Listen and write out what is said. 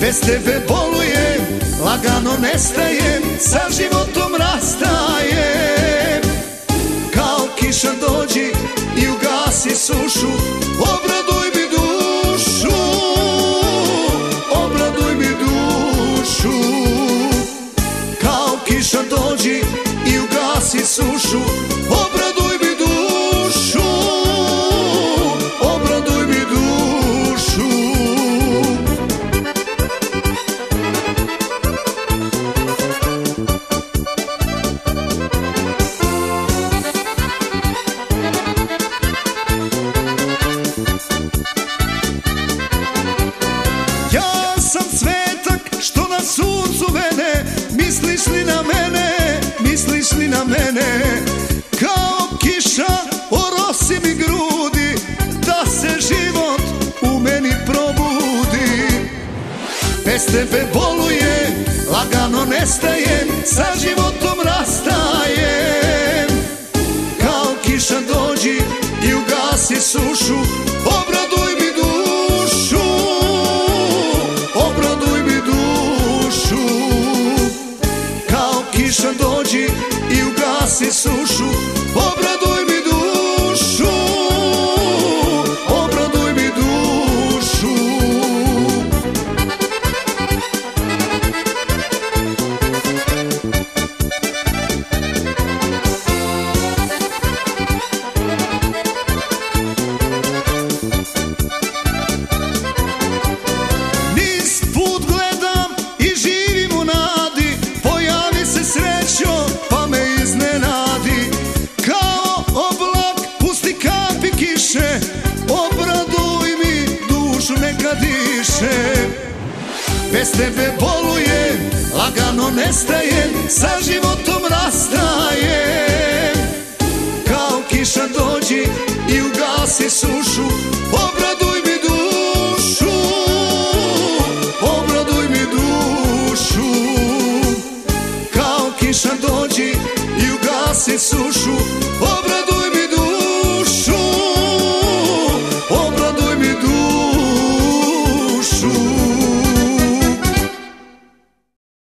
Bez tebe bolujem, lagano nestajem Sa životom tebe bolujem, lagano nestajem Sa životom rastajem. Kao kiša dođi i ugasi sušu Obraduj mi dušu Obraduj mi dušu. Kao kiša dođi više Obraduj mi dušu neka diše. Bez tebe boluje, lagano nestaje Sa životom rastaje Kao kiša dođi i ugasi sušu Obraduj mi dušu Obraduj mi dušu. Kao kiša dođi i ugasi sušu